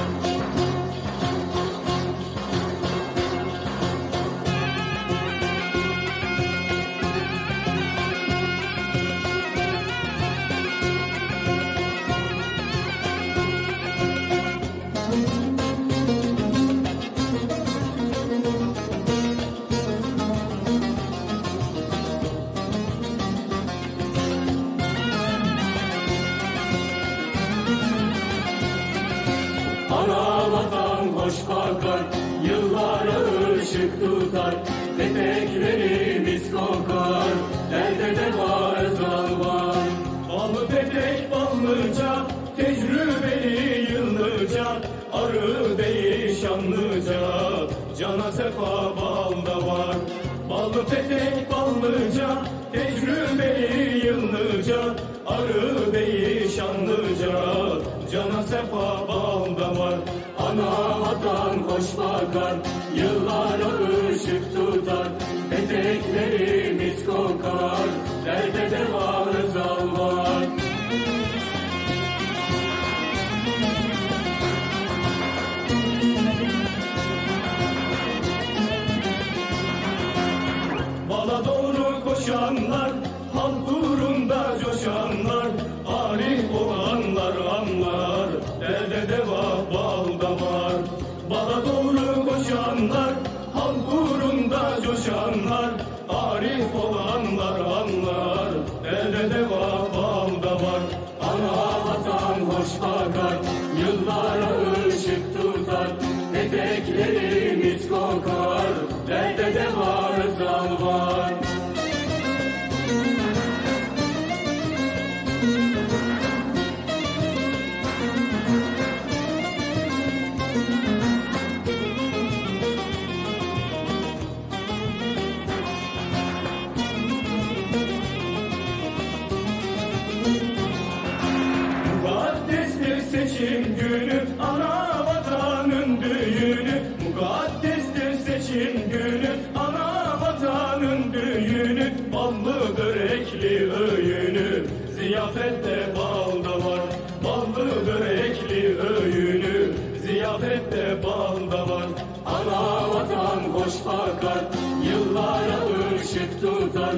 Ana hoş bakar, yıllara ışık tutar, peteklerimiz kokar, derde de var zal var. Ballı petek ballıca, tecrübeli yıllıca, arı değil şanlıca, cana sefa balda var. Ballı petek ballıca, tecrübeli yıllıca, arı hoş bakar, yıllara ışık tutar, peteklerimiz kokar, derde de var zal var. Bala doğru koşanlar, halk uğrunda coşanlar, arif olanlar anlar, derde deva balda var. Bala doğru koşanlar, halk uğrunda coşanlar, arif olanlar anlar, derde deva balda var. Ana vatan hoş bakar, yıllara ışık tutar, eteklerimiz seçim günü ana vatanın düğünü. Mukaddestir seçim günü ana vatanın düğünü. Ballı börekli öğünü ziyafette bal da var. Ballı börekli öğünü ziyafette bal da var. Ana vatan hoş bakar yıllara ışık tutar.